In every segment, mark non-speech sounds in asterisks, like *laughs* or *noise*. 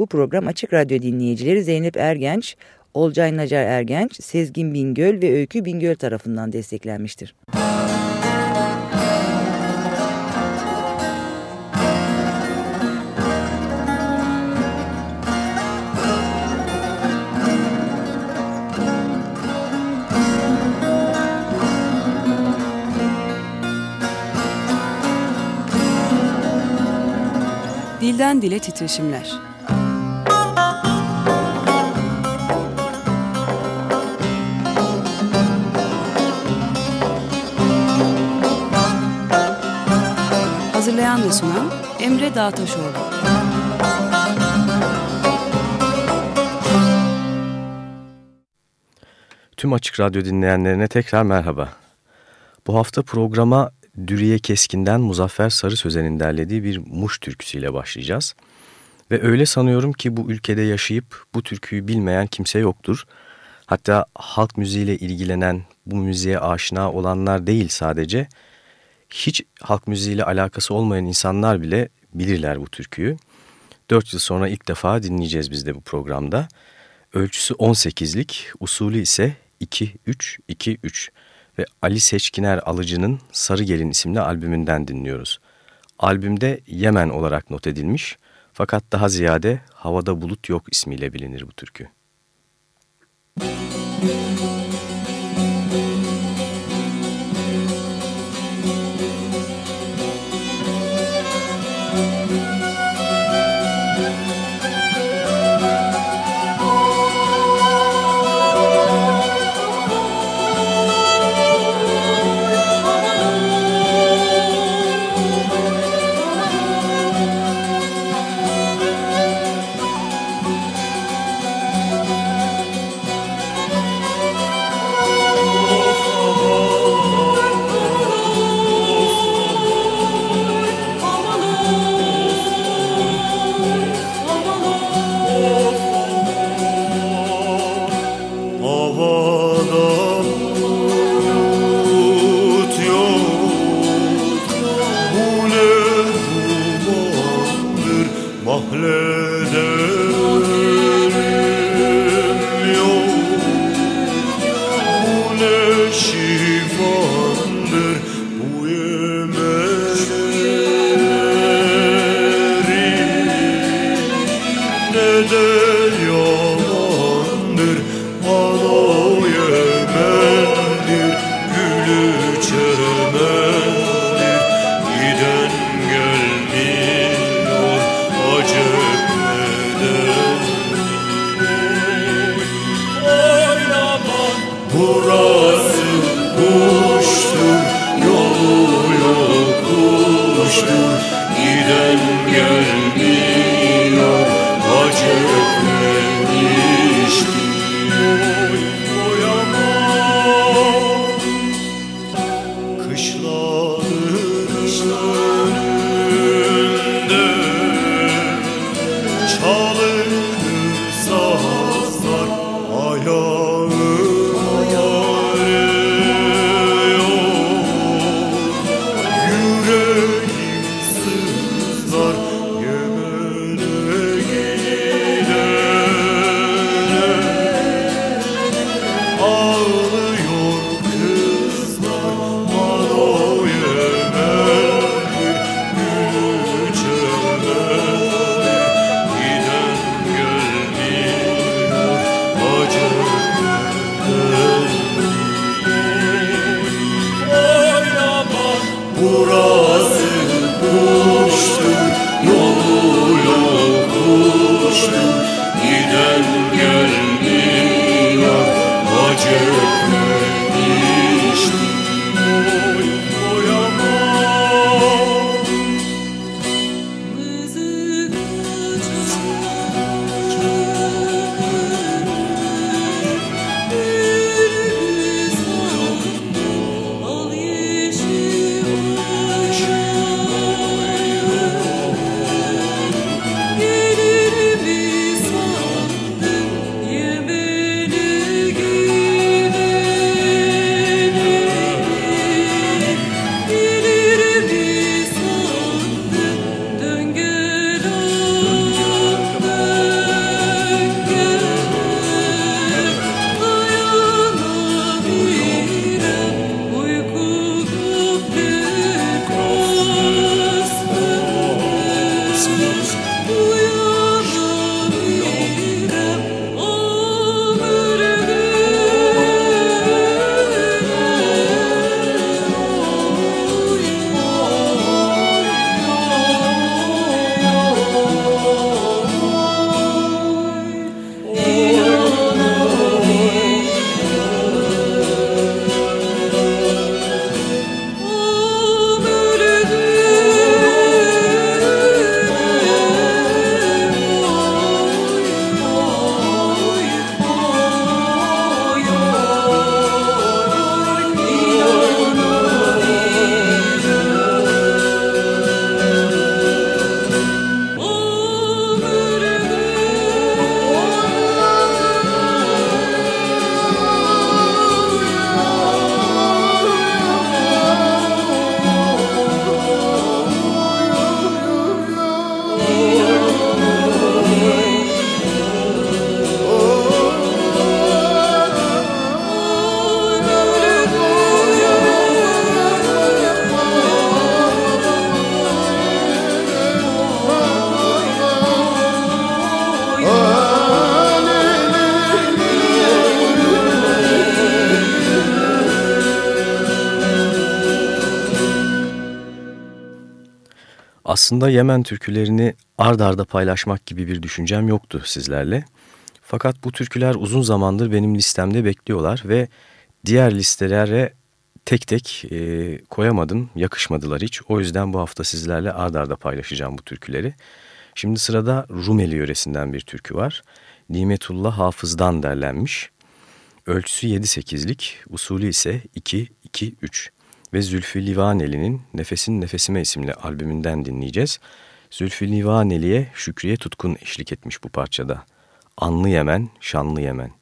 Bu program Açık Radyo dinleyicileri Zeynep Ergenç, Olcay Nacar Ergenç, Sezgin Bingöl ve Öykü Bingöl tarafından desteklenmiştir. Dilden Dile Titreşimler Hazırlayan ve sunan Emre Dağtaşoğlu Tüm Açık Radyo dinleyenlerine tekrar merhaba. Bu hafta programa Dürüye Keskin'den Muzaffer Sarı Sözen'in derlediği bir Muş türküsüyle başlayacağız. Ve öyle sanıyorum ki bu ülkede yaşayıp bu türküyü bilmeyen kimse yoktur. Hatta halk müziğiyle ilgilenen, bu müziğe aşina olanlar değil sadece, hiç halk müziğiyle alakası olmayan insanlar bile bilirler bu türküyü. Dört yıl sonra ilk defa dinleyeceğiz biz de bu programda. Ölçüsü 18'lik, usulü ise 2-3-2-3 ve Ali Seçkiner Alıcı'nın Sarı Gelin isimli albümünden dinliyoruz. Albümde Yemen olarak not edilmiş fakat daha ziyade Havada Bulut Yok ismiyle bilinir bu türkü. Müzik Aslında Yemen türkülerini ard arda paylaşmak gibi bir düşüncem yoktu sizlerle. Fakat bu türküler uzun zamandır benim listemde bekliyorlar ve diğer listelere tek tek e, koyamadım, yakışmadılar hiç. O yüzden bu hafta sizlerle ard arda paylaşacağım bu türküleri. Şimdi sırada Rumeli yöresinden bir türkü var. Nimetullah Hafız'dan derlenmiş. Ölçüsü 7-8'lik, usulü ise 2-2-3 ve Zülfü Livaneli'nin Nefesin Nefesime isimli albümünden dinleyeceğiz. Zülfü Livaneli'ye Şükriye Tutkun eşlik etmiş bu parçada. Anlı Yemen, Şanlı Yemen.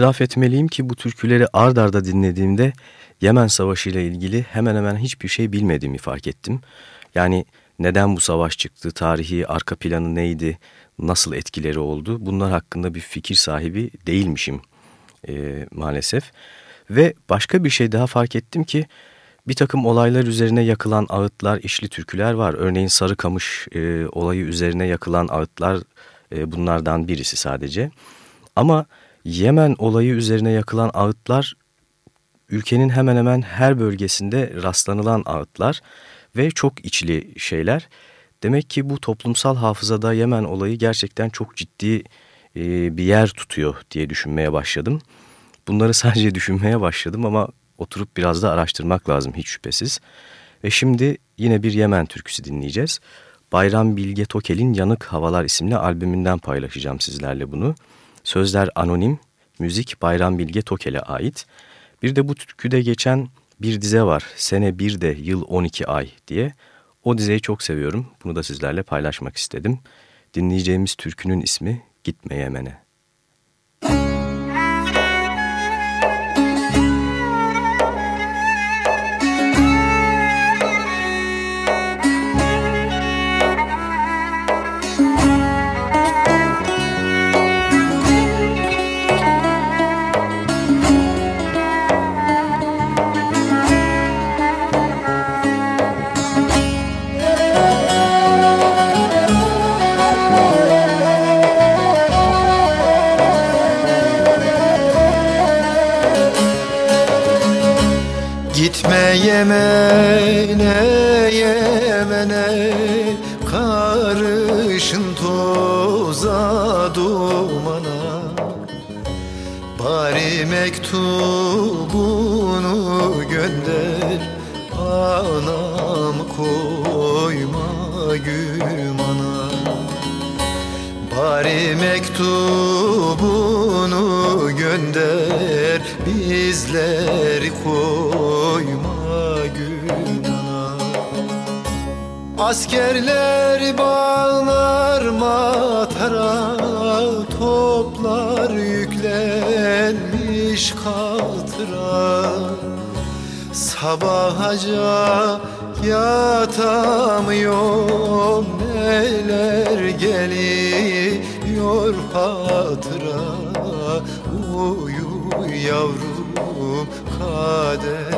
İtiraf etmeliyim ki bu türküleri ard arda dinlediğimde Yemen Savaşı ile ilgili hemen hemen hiçbir şey bilmediğimi fark ettim. Yani neden bu savaş çıktı, tarihi, arka planı neydi, nasıl etkileri oldu bunlar hakkında bir fikir sahibi değilmişim e, maalesef. Ve başka bir şey daha fark ettim ki bir takım olaylar üzerine yakılan ağıtlar, işli türküler var. Örneğin Sarıkamış e, olayı üzerine yakılan ağıtlar e, bunlardan birisi sadece. Ama Yemen olayı üzerine yakılan ağıtlar ülkenin hemen hemen her bölgesinde rastlanılan ağıtlar ve çok içli şeyler. Demek ki bu toplumsal hafızada Yemen olayı gerçekten çok ciddi e, bir yer tutuyor diye düşünmeye başladım. Bunları *laughs* sadece düşünmeye başladım ama oturup biraz da araştırmak lazım hiç şüphesiz. Ve şimdi yine bir Yemen türküsü dinleyeceğiz. Bayram Bilge Tokel'in Yanık Havalar isimli albümünden paylaşacağım sizlerle bunu. Sözler anonim, müzik Bayram Bilge Tokel'e ait. Bir de bu türküde geçen bir dize var. Sene bir de yıl 12 ay diye. O dizeyi çok seviyorum. Bunu da sizlerle paylaşmak istedim. Dinleyeceğimiz türkünün ismi Gitme Yemen'e. Yemen'e Yemen'e Karışın toza dumana. Bari mektubunu gönder Anam koyma gümana Bari mektubunu gönder Bizleri koyma Askerler bağlar matara Toplar yüklenmiş kaltıra. Sabahaca yatamıyorum Neler geliyor hatıra. Uyu yavrum kadersizim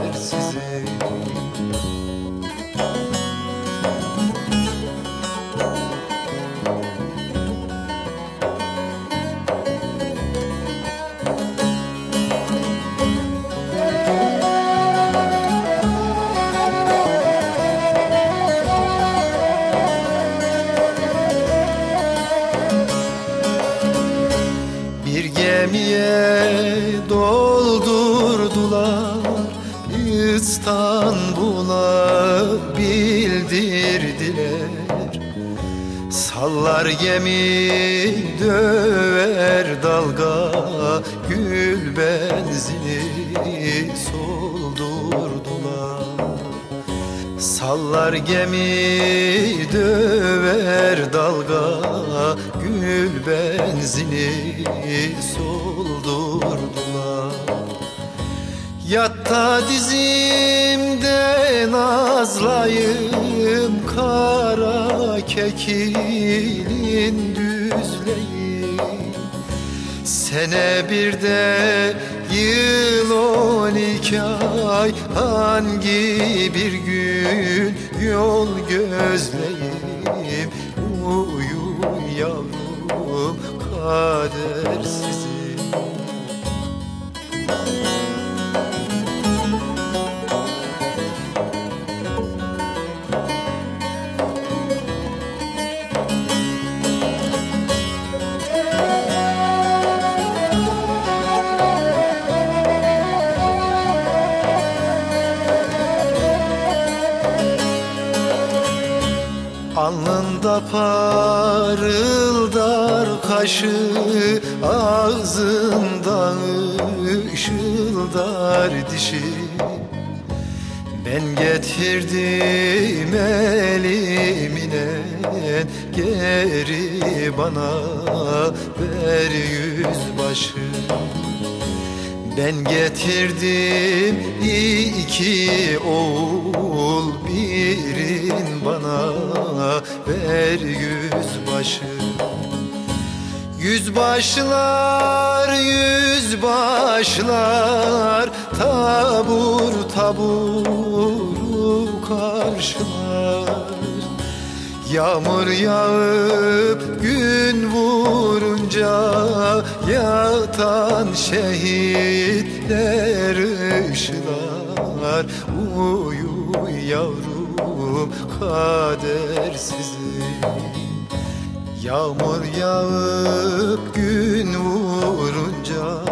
gemi döver dalga Gül benzini soldurdular Sallar gemi döver dalga Gül benzini soldurdular Yatta dizimde nazlayım Kara kekilin Sene bir de yıl on iki ay. Hangi bir gün? Yol gözleyim. Uyu yavrum kadersiz Alnında parıldar kaşı Ağzında ışıldar dişi. Ben getirdim elimine Geri bana ver yüzbaşı. Ben getirdim iki oğul birin bana ver yüzbaşı. Yüzbaşlar yüzbaşlar tabur tabur karşılar. Yağmur yağıp gün vurunca Yatan şehitler ışılar. Uyu yavrum kadersizim Yağmur yağıp gün vurunca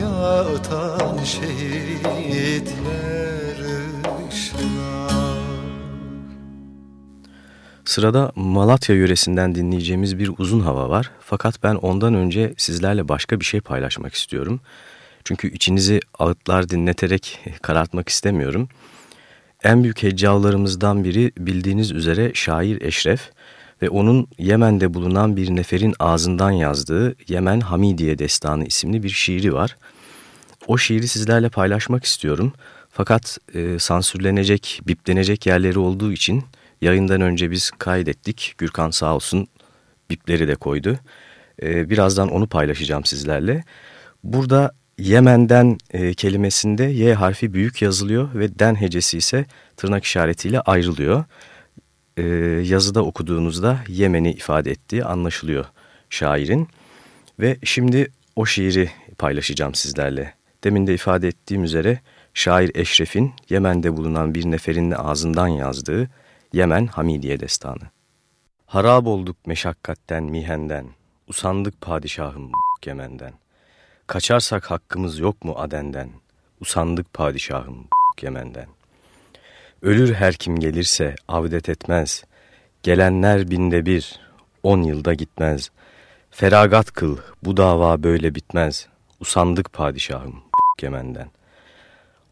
Yatan şehitler Sırada Malatya yöresinden dinleyeceğimiz bir uzun hava var. Fakat ben ondan önce sizlerle başka bir şey paylaşmak istiyorum. Çünkü içinizi ağıtlar dinleterek *laughs* karartmak istemiyorum. En büyük heccavlarımızdan biri bildiğiniz üzere şair Eşref ve onun Yemen'de bulunan bir neferin ağzından yazdığı Yemen Hamidiye Destanı isimli bir şiiri var. O şiiri sizlerle paylaşmak istiyorum. Fakat e, sansürlenecek, biplenecek yerleri olduğu için Yayından önce biz kaydettik. Gürkan sağ olsun bipleri de koydu. Ee, birazdan onu paylaşacağım sizlerle. Burada Yemen'den e, kelimesinde Y harfi büyük yazılıyor ve den hecesi ise tırnak işaretiyle ayrılıyor. Ee, yazıda okuduğunuzda Yemen'i ifade ettiği anlaşılıyor şairin. Ve şimdi o şiiri paylaşacağım sizlerle. Demin de ifade ettiğim üzere şair Eşref'in Yemen'de bulunan bir neferin ağzından yazdığı Yemen Hamidiye Destanı Harab olduk meşakkatten mihenden, usandık padişahım Yemen'den. Kaçarsak hakkımız yok mu Aden'den, usandık padişahım *laughs* Yemen'den. Ölür her kim gelirse avdet etmez, gelenler binde bir, on yılda gitmez. Feragat kıl, bu dava böyle bitmez, usandık padişahım *laughs* Yemen'den.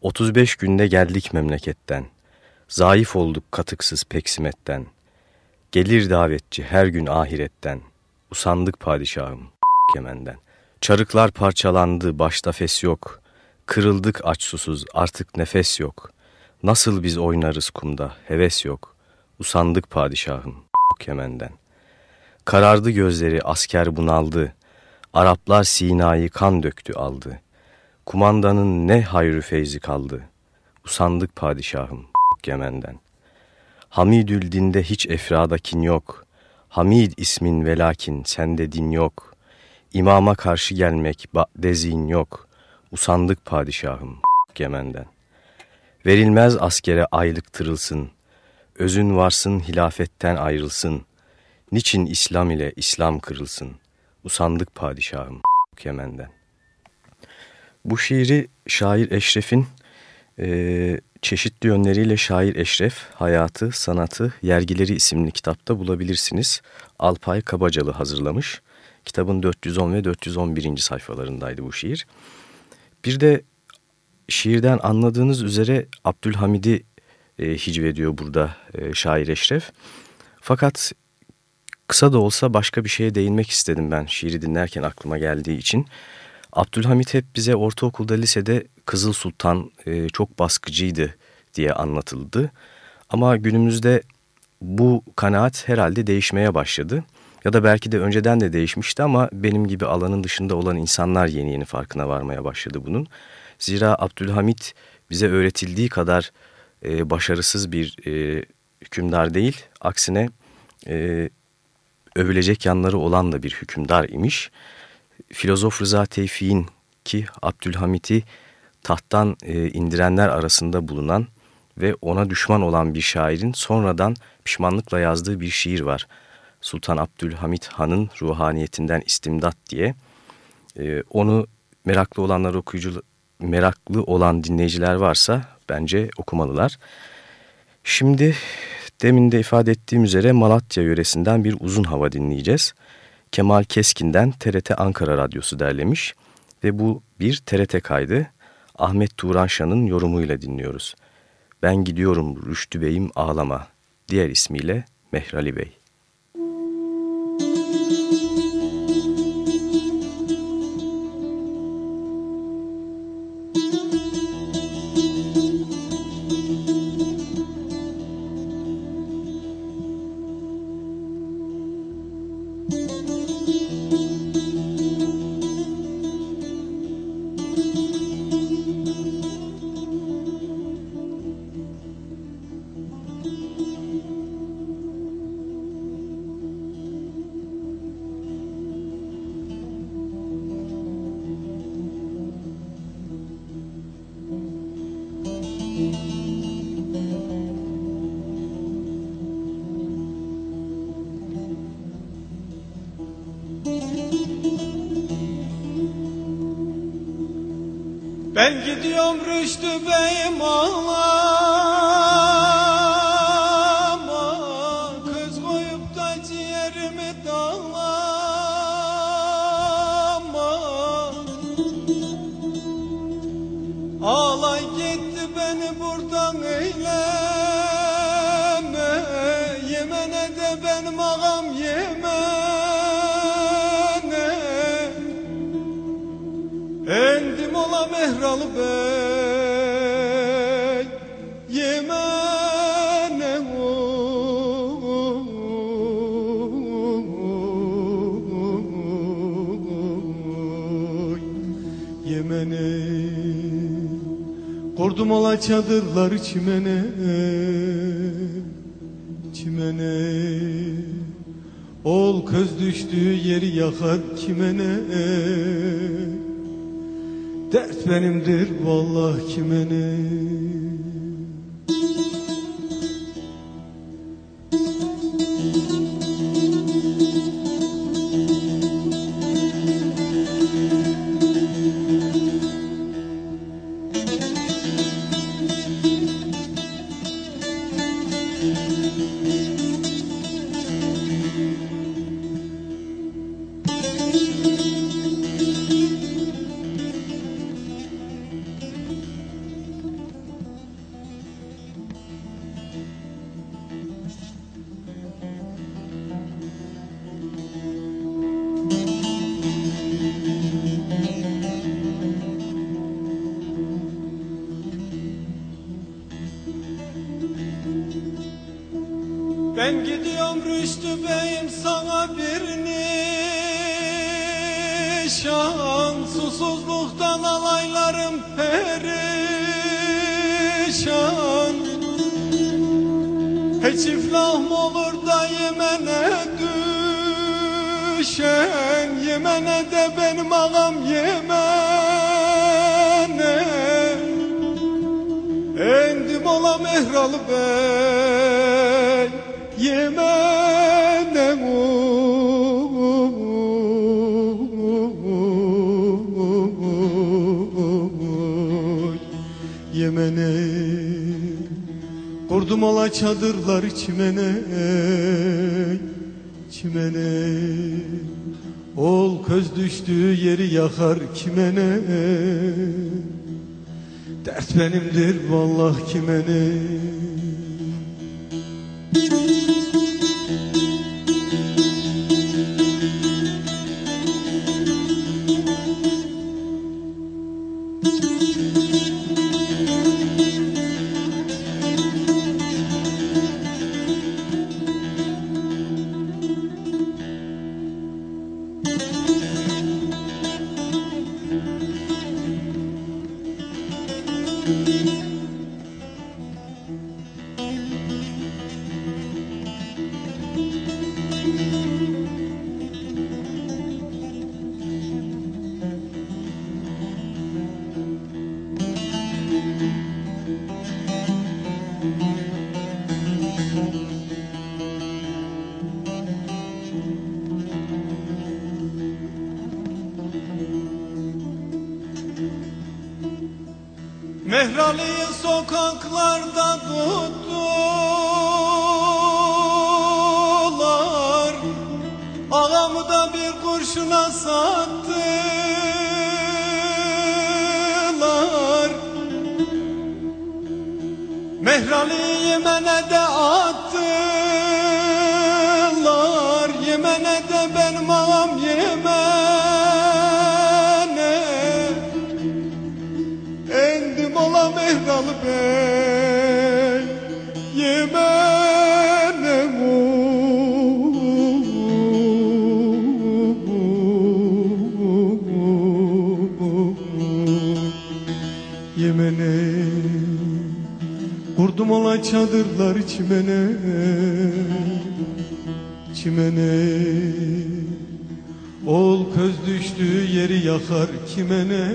Otuz beş günde geldik memleketten, Zayıf olduk katıksız peksimetten. Gelir davetçi her gün ahiretten. Usandık padişahım *laughs* kemenden. Çarıklar parçalandı başta fes yok. Kırıldık aç susuz artık nefes yok. Nasıl biz oynarız kumda heves yok. Usandık padişahım kemenden. Karardı gözleri asker bunaldı. Araplar Sina'yı kan döktü aldı. Kumandanın ne hayrı feyzi kaldı. Usandık padişahım Yemen'den. Hamidül dinde hiç efrada kin yok. Hamid ismin velakin sende din yok. İmama karşı gelmek dezin yok. Usandık padişahım *laughs* Yemen'den. Verilmez askere aylık tırılsın. Özün varsın hilafetten ayrılsın. Niçin İslam ile İslam kırılsın? Usandık padişahım *laughs* Yemen'den. Bu şiiri şair Eşref'in e, çeşitli yönleriyle şair Eşref, Hayatı, Sanatı, Yergileri isimli kitapta bulabilirsiniz. Alpay Kabacalı hazırlamış. Kitabın 410 ve 411. sayfalarındaydı bu şiir. Bir de şiirden anladığınız üzere Abdülhamid'i e, hicvediyor burada e, şair Eşref. Fakat kısa da olsa başka bir şeye değinmek istedim ben şiiri dinlerken aklıma geldiği için. Abdülhamit hep bize ortaokulda, lisede Kızıl Sultan e, çok baskıcıydı diye anlatıldı. Ama günümüzde bu kanaat herhalde değişmeye başladı. Ya da belki de önceden de değişmişti ama benim gibi alanın dışında olan insanlar yeni yeni farkına varmaya başladı bunun. Zira Abdülhamit bize öğretildiği kadar e, başarısız bir e, hükümdar değil. Aksine e, övülecek yanları olan da bir hükümdar imiş. Filozof Rıza Tevfik'in ki Abdülhamit'i tahttan e, indirenler arasında bulunan ve ona düşman olan bir şairin sonradan pişmanlıkla yazdığı bir şiir var. Sultan Abdülhamit Han'ın ruhaniyetinden istimdat diye. E, onu meraklı olanlar okuyucu meraklı olan dinleyiciler varsa bence okumalılar. Şimdi demin de ifade ettiğim üzere Malatya yöresinden bir uzun hava dinleyeceğiz. Kemal Keskin'den TRT Ankara Radyosu derlemiş ve bu bir TRT kaydı. Ahmet Turanşan'ın yorumuyla dinliyoruz. Ben gidiyorum Rüştü Bey'im ağlama. Diğer ismiyle Mehrali Bey. Çadırlar çimene Çimene. Ol köz düştüğü yeri yakar kime ne Dert benimdir vallahi kime çimene Çimene. Ol köz düştüğü yeri yakar kimene. Dert benimdir vallahi kime ola çadırlar çimene Çimene Ol köz düştüğü yeri yakar kimene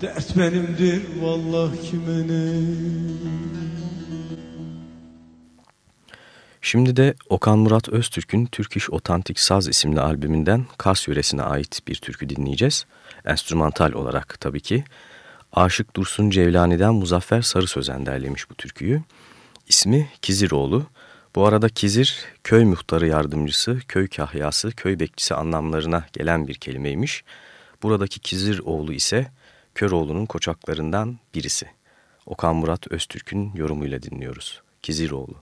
Dert benimdir vallahi kime ne Şimdi de Okan Murat Öztürk'ün Türk İş Otantik Saz isimli albümünden Kars yöresine ait bir türkü dinleyeceğiz. Enstrümantal olarak tabii ki. Aşık Dursun Cevlani'den Muzaffer Sarı Sözen derlemiş bu türküyü. İsmi Kiziroğlu. Bu arada Kizir, köy muhtarı yardımcısı, köy kahyası, köy bekçisi anlamlarına gelen bir kelimeymiş. Buradaki Kiziroğlu ise Köroğlu'nun koçaklarından birisi. Okan Murat Öztürk'ün yorumuyla dinliyoruz. Kiziroğlu.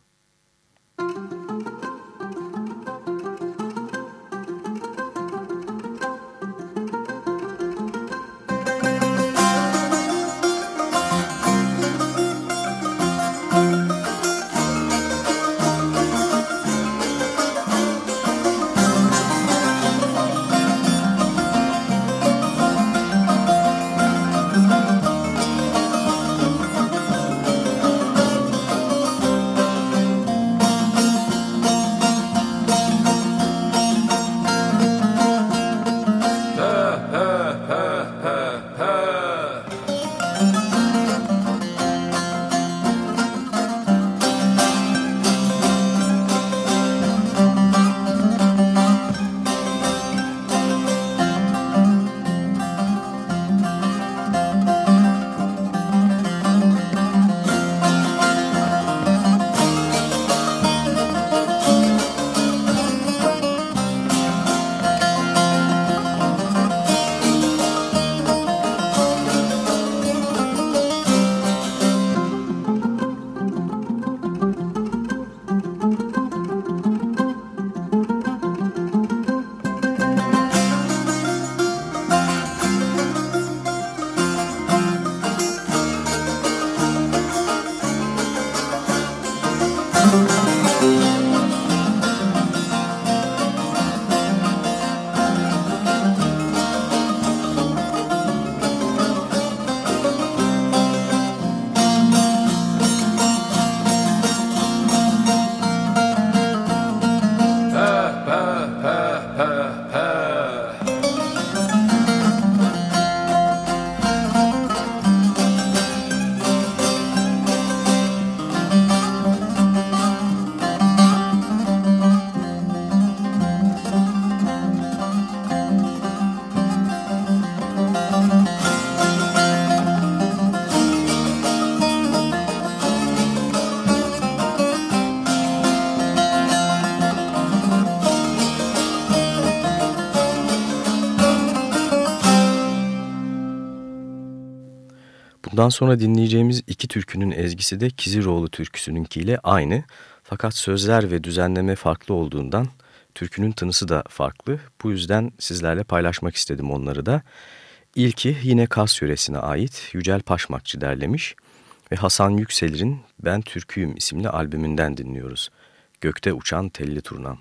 Bundan sonra dinleyeceğimiz iki türkünün ezgisi de Kiziroğlu türküsününkiyle aynı. Fakat sözler ve düzenleme farklı olduğundan türkünün tınısı da farklı. Bu yüzden sizlerle paylaşmak istedim onları da. İlki yine Kars yöresine ait Yücel Paşmakçı derlemiş ve Hasan Yükselir'in Ben Türküyüm isimli albümünden dinliyoruz. Gökte Uçan Telli turnam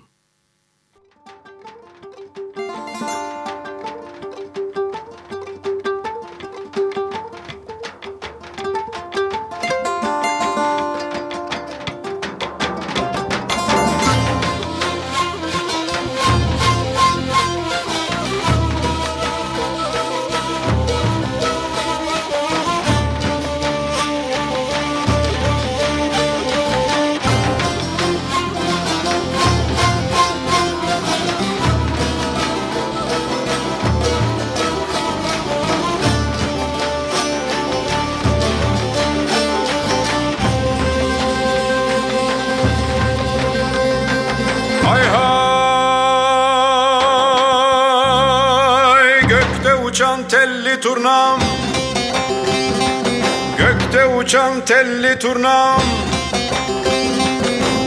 telli turnam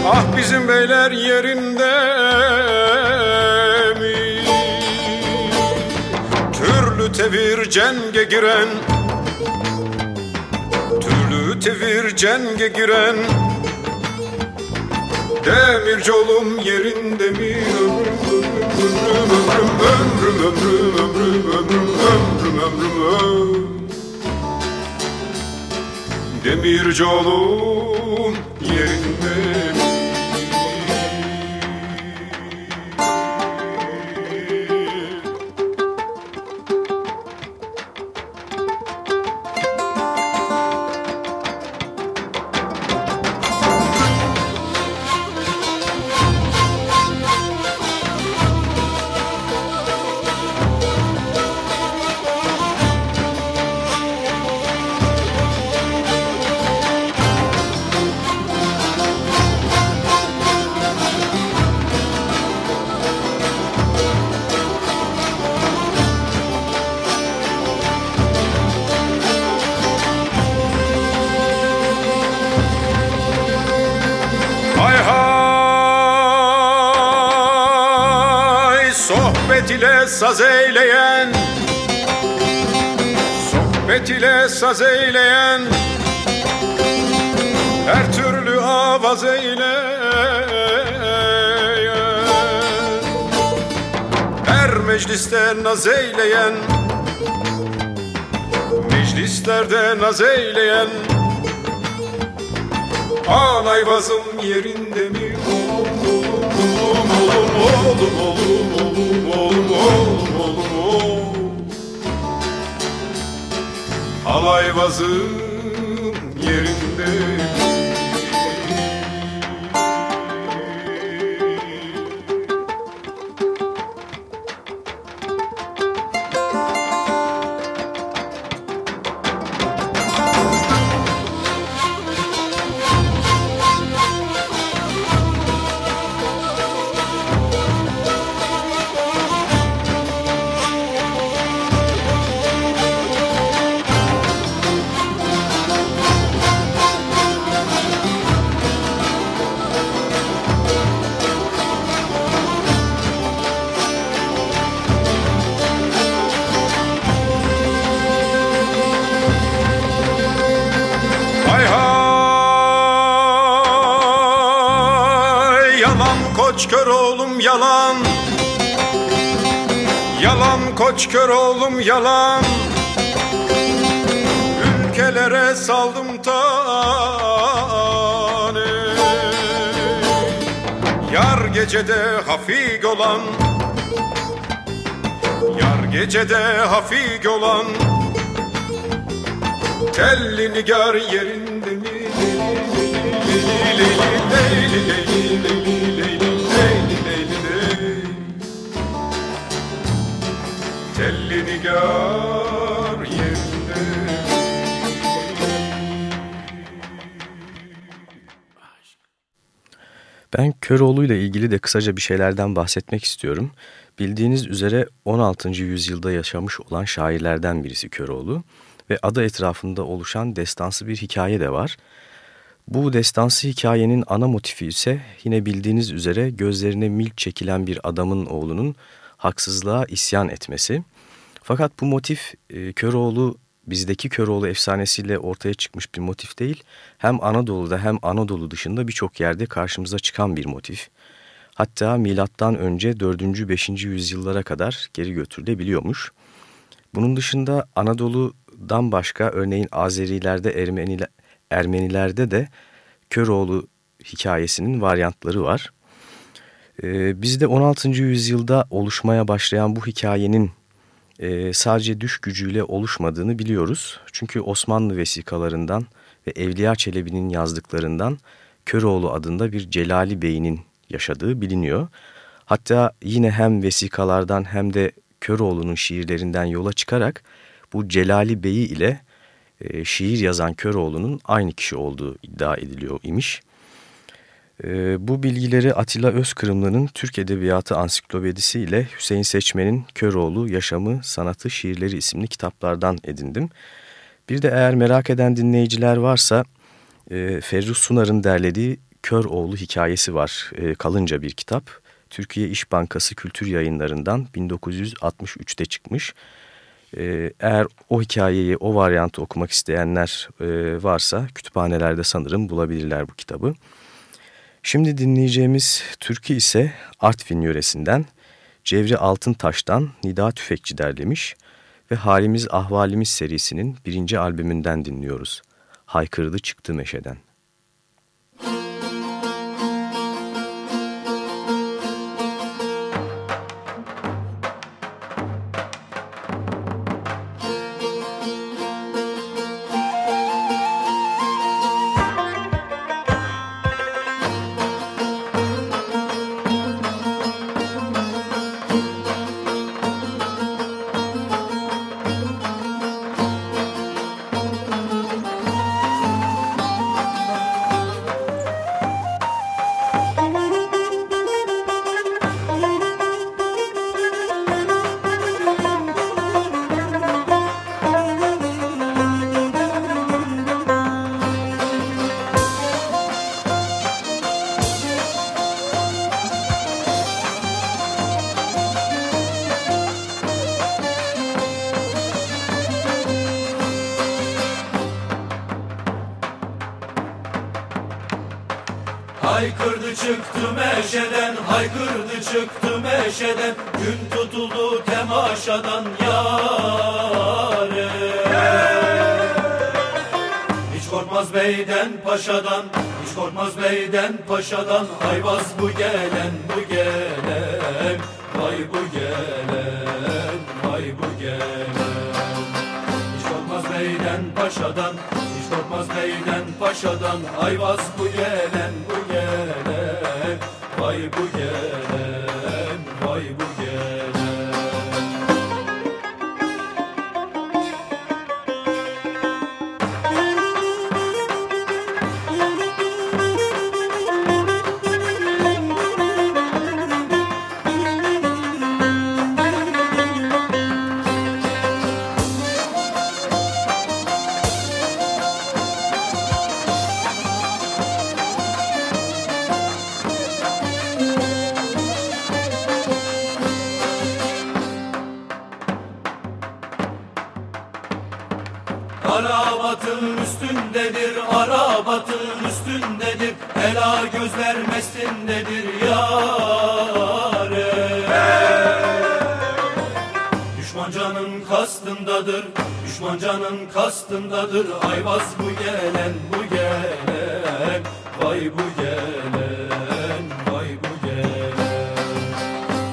Ah bizim beyler yerinde mi? Türlü tevir cenge giren Türlü tevir cenge giren Demirci oğlum yerinde mi? Ömrüm ömrüm ömrüm ömrüm ömrüm ömrüm ömrüm ömrüm Demirci oğlum yerinde ile saz eyleyen Sohbet ile saz eyleyen Her türlü avaz eyleyen. Her mecliste naz eyleyen Meclislerde naz eyleyen. Anayvazım yerinde mi? Oğlum, oğlum, oğlum, oğlum, oğlum, 甘えます。Koç kör oğlum yalan Ülkelere saldım tane Yar gecede hafig olan Yar gecede hafig olan Telli nigar yerinde mi? Leyli leyli leyli leyli leyli Nigar yerinde Ben Köroğlu ile ilgili de kısaca bir şeylerden bahsetmek istiyorum. Bildiğiniz üzere 16. yüzyılda yaşamış olan şairlerden birisi Köroğlu ve ada etrafında oluşan destansı bir hikaye de var. Bu destansı hikayenin ana motifi ise yine bildiğiniz üzere gözlerine milk çekilen bir adamın oğlunun haksızlığa isyan etmesi. Fakat bu motif e, Köroğlu bizdeki Köroğlu efsanesiyle ortaya çıkmış bir motif değil. Hem Anadolu'da hem Anadolu dışında birçok yerde karşımıza çıkan bir motif. Hatta milattan önce 4. 5. yüzyıllara kadar geri götürülebiliyormuş. Bunun dışında Anadolu'dan başka örneğin Azerilerde, Ermeniler, Ermenilerde de Köroğlu hikayesinin varyantları var. Ee, bizde 16. yüzyılda oluşmaya başlayan bu hikayenin e, sadece düş gücüyle oluşmadığını biliyoruz. Çünkü Osmanlı vesikalarından ve Evliya Çelebi'nin yazdıklarından Köroğlu adında bir Celali Bey'in yaşadığı biliniyor. Hatta yine hem vesikalardan hem de Köroğlu'nun şiirlerinden yola çıkarak bu Celali Bey'i ile e, şiir yazan Köroğlu'nun aynı kişi olduğu iddia ediliyor imiş. E, bu bilgileri Atilla Özkırımlı'nın Türk Edebiyatı Ansiklopedisi ile Hüseyin Seçmen'in Köroğlu, Yaşamı, Sanatı, Şiirleri isimli kitaplardan edindim. Bir de eğer merak eden dinleyiciler varsa e, Ferruh Sunar'ın derlediği Köroğlu hikayesi var. E, kalınca bir kitap. Türkiye İş Bankası Kültür Yayınları'ndan 1963'te çıkmış. E, eğer o hikayeyi, o varyantı okumak isteyenler e, varsa kütüphanelerde sanırım bulabilirler bu kitabı. Şimdi dinleyeceğimiz türkü ise Artvin yöresinden Cevri Altıntaş'tan Nida Tüfekçi derlemiş ve Halimiz Ahvalimiz serisinin birinci albümünden dinliyoruz. Haykırdı çıktı meşeden. Korkmaz beyden paşadan, hiç korkmaz beyden paşadan Ayvaz bu gelen, bu gelen, vay bu gelen, vay bu gelen. Hiç korkmaz beyden paşadan, hiç korkmaz beyden paşadan Ayvaz bu gelen, bu gelen, vay bu gelen, düşman canın kastındadır Ayvaz bu gelen, bu gelen, vay bu gelen, vay bu gelen.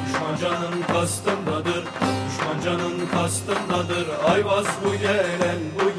Düşman canın kastındadır, düşman canın kastındadır Ayvaz bu gelen, bu gelen,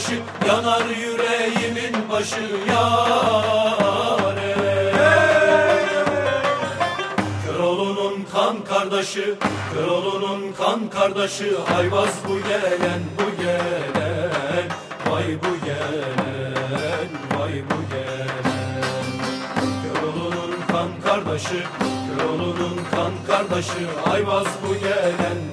yaşı Yanar yüreğimin başı yare Köroğlu'nun kan kardeşi Köroğlu'nun kan kardeşi Ayvaz bu gelen bu gelen Vay bu gelen Vay bu gelen. Köroğlu'nun kan kardeşi Köroğlu'nun kan kardeşi Ayvaz bu gelen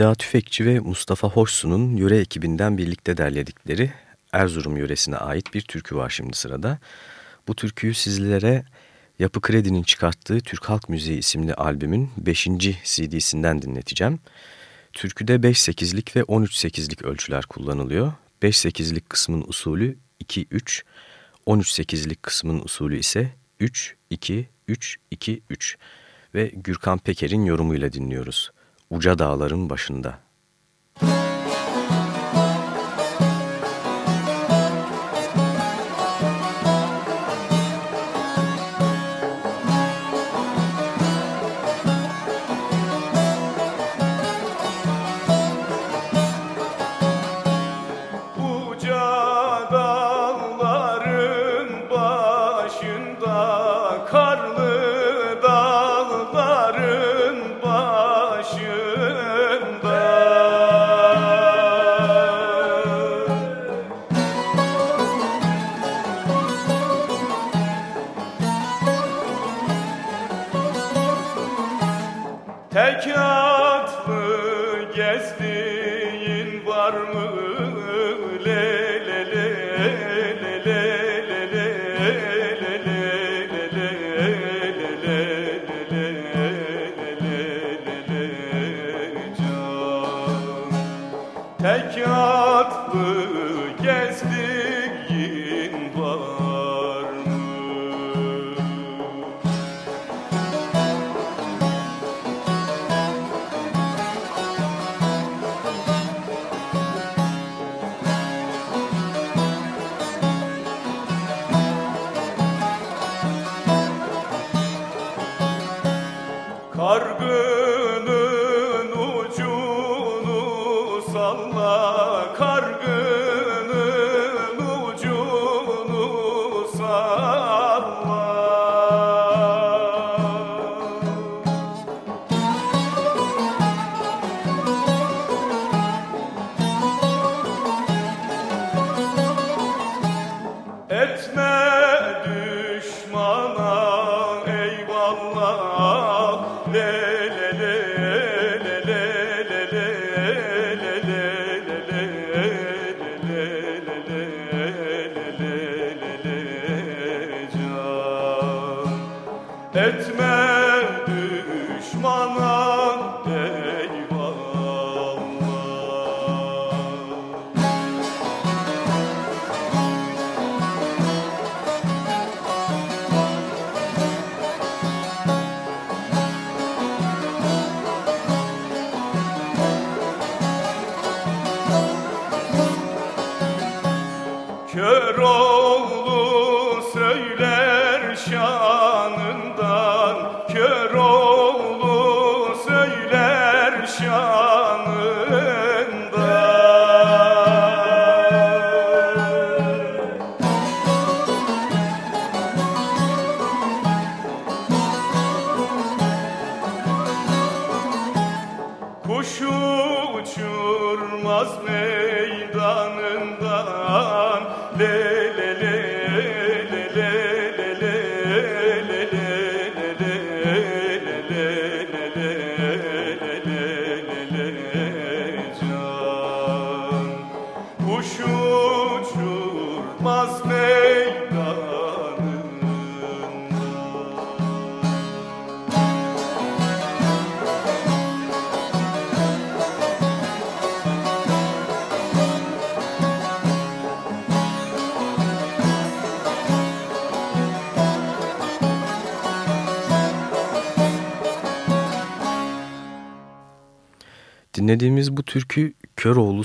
Nida Tüfekçi ve Mustafa Hoşsu'nun yöre ekibinden birlikte derledikleri Erzurum yöresine ait bir türkü var şimdi sırada. Bu türküyü sizlere Yapı Kredi'nin çıkarttığı Türk Halk Müziği isimli albümün 5. CD'sinden dinleteceğim. Türküde 5-8'lik ve 13-8'lik ölçüler kullanılıyor. 5-8'lik kısmın usulü 2-3, 13-8'lik kısmın usulü ise 3-2-3-2-3 ve Gürkan Peker'in yorumuyla dinliyoruz. Uca Dağların Başında.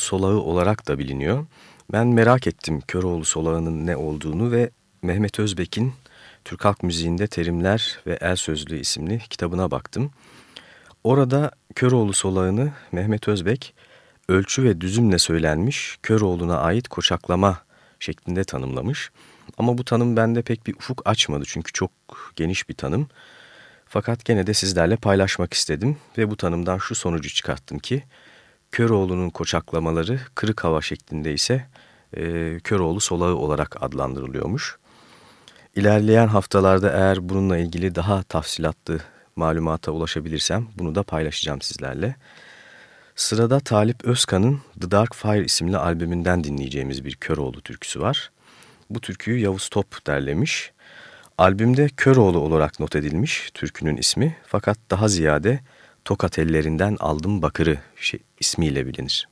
Solağı olarak da biliniyor. Ben merak ettim Köroğlu solağının ne olduğunu ve Mehmet Özbek'in Türk Halk Müziği'nde Terimler ve El Sözlüğü isimli kitabına baktım. Orada Köroğlu solağını Mehmet Özbek ölçü ve düzümle söylenmiş Köroğlu'na ait koçaklama şeklinde tanımlamış. Ama bu tanım bende pek bir ufuk açmadı çünkü çok geniş bir tanım. Fakat gene de sizlerle paylaşmak istedim ve bu tanımdan şu sonucu çıkarttım ki Köroğlu'nun koçaklamaları kırık hava şeklinde ise e, Köroğlu solağı olarak adlandırılıyormuş. İlerleyen haftalarda eğer bununla ilgili daha tafsilatlı malumata ulaşabilirsem bunu da paylaşacağım sizlerle. Sırada Talip Özkan'ın The Dark Fire isimli albümünden dinleyeceğimiz bir Köroğlu türküsü var. Bu türküyü Yavuz Top derlemiş. Albümde Köroğlu olarak not edilmiş türkünün ismi fakat daha ziyade Tokat ellerinden aldım bakırı şey, ismiyle bilinir.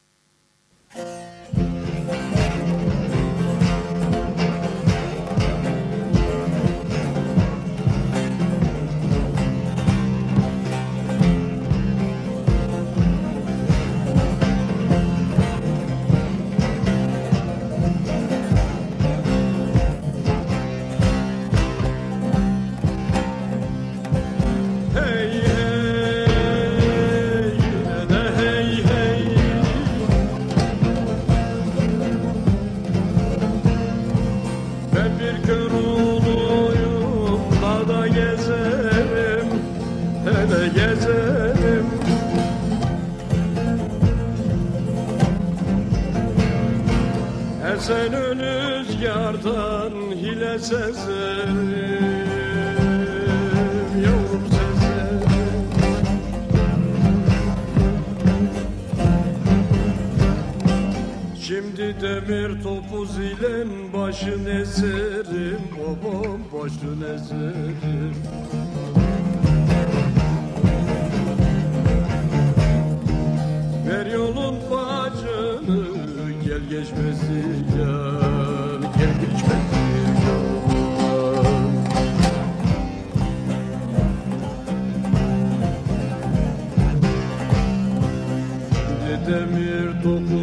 Şimdi demir topu zilim başın eserim babam başın eserim. Ver yolun bacını gel geçmesi yan gel geçmesi Demir topu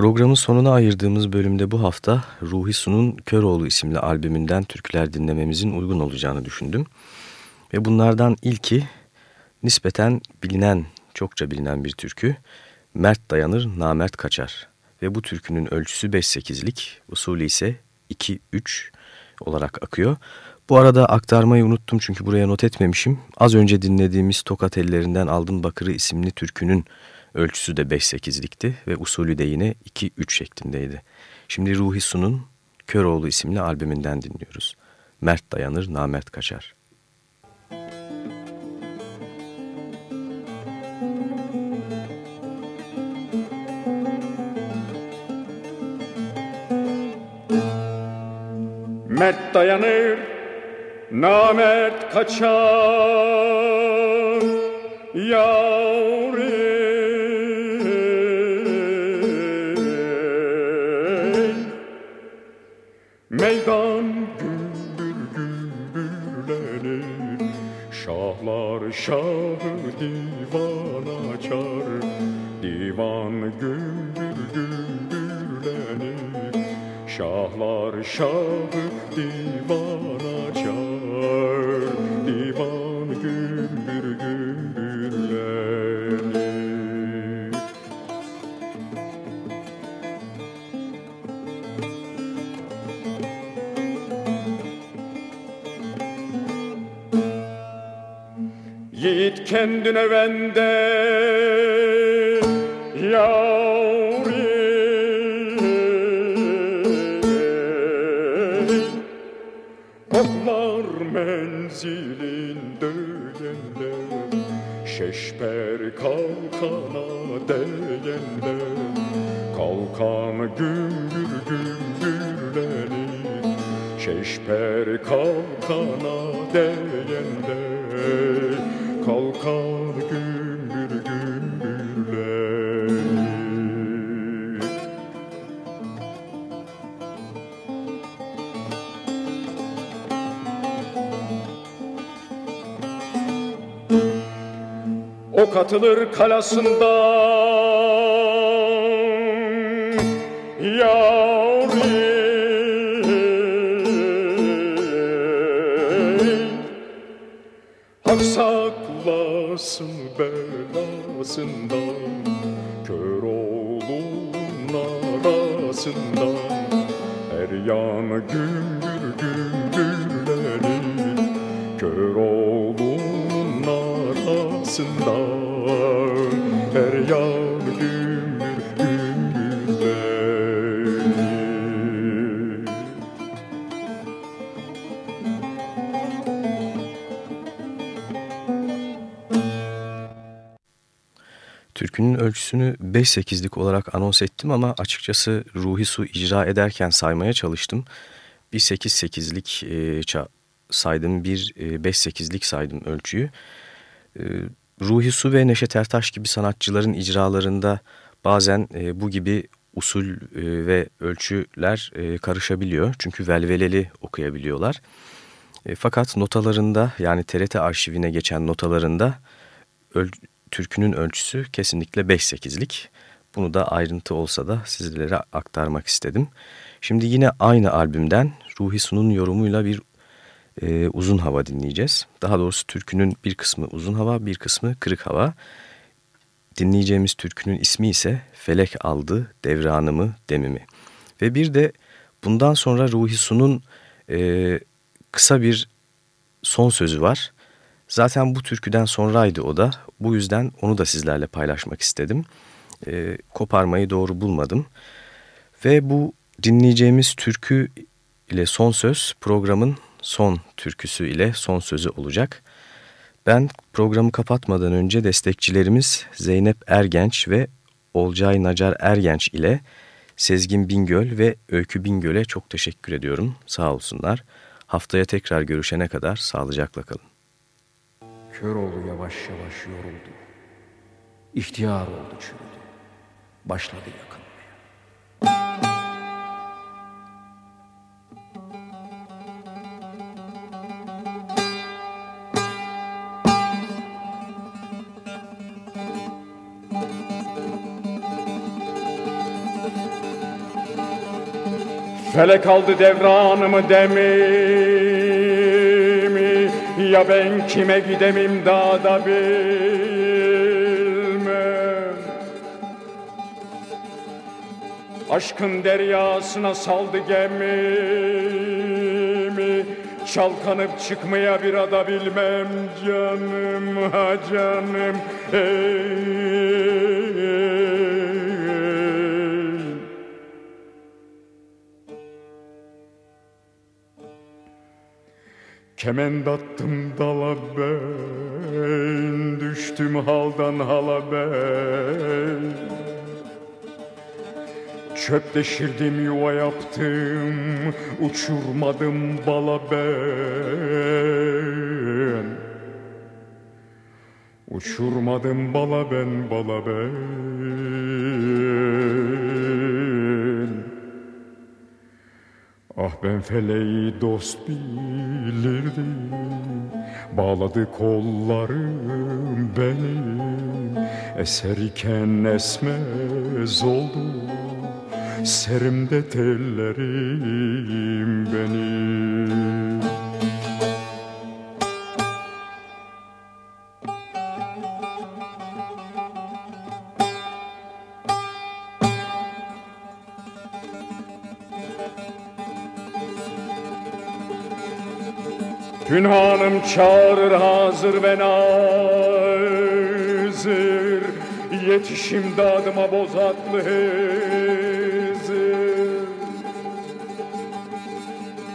Programın sonuna ayırdığımız bölümde bu hafta Ruhi Su'nun Köroğlu isimli albümünden türküler dinlememizin uygun olacağını düşündüm. Ve bunlardan ilki nispeten bilinen, çokça bilinen bir türkü. Mert dayanır, namert kaçar. Ve bu türkünün ölçüsü 5-8'lik, usulü ise 2-3 olarak akıyor. Bu arada aktarmayı unuttum çünkü buraya not etmemişim. Az önce dinlediğimiz Tokat Ellerinden Aldım Bakırı isimli türkünün ölçüsü de 5-8'likti ve usulü de yine 2-3 şeklindeydi. Şimdi Ruhi Su'nun Köroğlu isimli albümünden dinliyoruz. Mert dayanır, namert kaçar. Mert dayanır, namert kaçar yavrum şahı divan açar Divan gümbür gümbürlenir Şahlar şahı divan açar Yiğit kendine vende yavrum. Oklar menzilin döyenler Şeşper kalkana değenler Kalkan gümbür gümbürlenir Şeşper kalkana değenler Kalkan gümbür gümbürlenir O katılır kalasından 5-8'lik olarak anons ettim ama açıkçası Ruhi Su icra ederken saymaya çalıştım. Bir 8-8'lik e, saydım, bir e, 5-8'lik saydım ölçüyü. E, Ruhi Su ve Neşet Ertaş gibi sanatçıların icralarında bazen e, bu gibi usul e, ve ölçüler e, karışabiliyor. Çünkü velveleli okuyabiliyorlar. E, fakat notalarında yani TRT arşivine geçen notalarında öl türkünün ölçüsü kesinlikle 5-8'lik. Bunu da ayrıntı olsa da sizlere aktarmak istedim. Şimdi yine aynı albümden Ruhi Su'nun yorumuyla bir e, uzun hava dinleyeceğiz. Daha doğrusu türkünün bir kısmı uzun hava, bir kısmı kırık hava. Dinleyeceğimiz türkünün ismi ise Felek Aldı Devranımı Demimi. Ve bir de bundan sonra Ruhi Su'nun e, kısa bir son sözü var. Zaten bu türküden sonraydı o da. Bu yüzden onu da sizlerle paylaşmak istedim. E, koparmayı doğru bulmadım. Ve bu dinleyeceğimiz türkü ile son söz programın son türküsü ile son sözü olacak. Ben programı kapatmadan önce destekçilerimiz Zeynep Ergenç ve Olcay Nacar Ergenç ile Sezgin Bingöl ve Öykü Bingöl'e çok teşekkür ediyorum. Sağ olsunlar. Haftaya tekrar görüşene kadar sağlıcakla kalın. Köroğlu yavaş yavaş yoruldu. İhtiyar oldu çürüdü. Başladı yakınmaya. Felek aldı devranımı demimi Ya ben kime gidemim dağda bilmem Aşkın deryasına saldı gemimi Çalkanıp çıkmaya bir ada bilmem canım ha canım ey. Kement attım dala ben Düştüm haldan hala ben. Çöp deşirdim yuva yaptım Uçurmadım bala ben. Uçurmadım bala ben bala ben ben feleği dost bilirdim Bağladı kollarım benim Eserken esmez oldu Serimde tellerim benim Günhanım çağırır hazır ve nazır. Yetişim dadıma bozatlı hızır.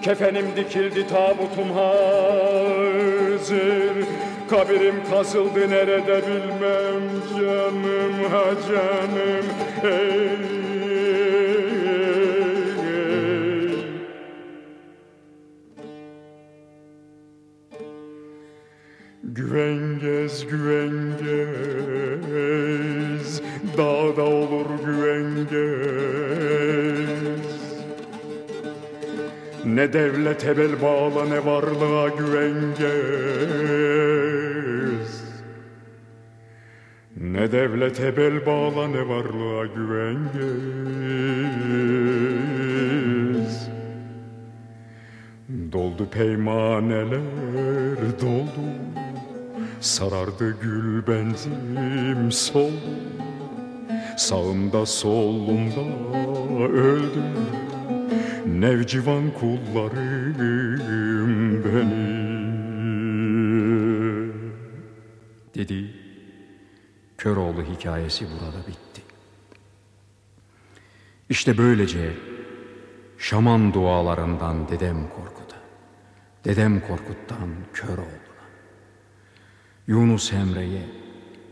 Kefenim dikildi tabutum hazır. Kabirim kazıldı nerede bilmem canım ha canım ey, Ne devlete bel bağla ne varlığa güvengez Ne devlete bel bağla ne varlığa güvengez Doldu peymaneler doldu. Sarardı gül benzim soldu Sağımda solumda öldüm Nevcivan kullarım benim Dedi, Köroğlu hikayesi burada bitti. İşte böylece şaman dualarından dedem Korkut'a, dedem Korkut'tan Köroğlu'na, Yunus Emre'ye,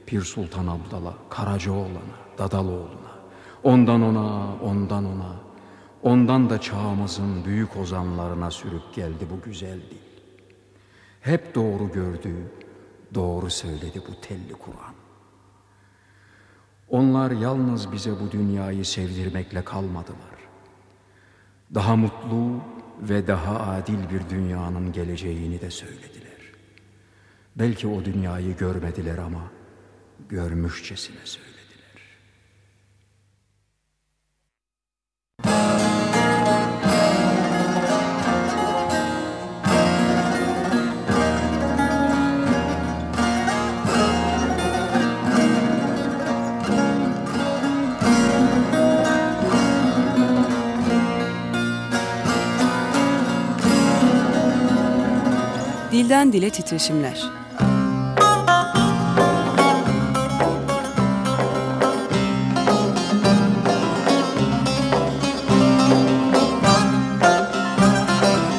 Pir Sultan Abdal'a, Karacaoğlan'a, Dadaloğlu'na, ondan ona, ondan ona, ondan da çağımızın büyük ozanlarına sürüp geldi bu güzel dil. Hep doğru gördü, doğru söyledi bu telli Kur'an. Onlar yalnız bize bu dünyayı sevdirmekle kalmadılar. Daha mutlu ve daha adil bir dünyanın geleceğini de söylediler. Belki o dünyayı görmediler ama görmüşçesine söylediler. Dilden dile titreşimler.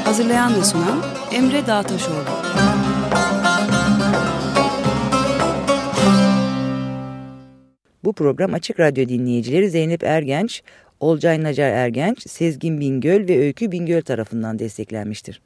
Hazırlayan ve sunan Emre Dağtaşoğlu. Bu program Açık Radyo dinleyicileri Zeynep Ergenç, Olcay Nacar Ergenç, Sezgin Bingöl ve Öykü Bingöl tarafından desteklenmiştir.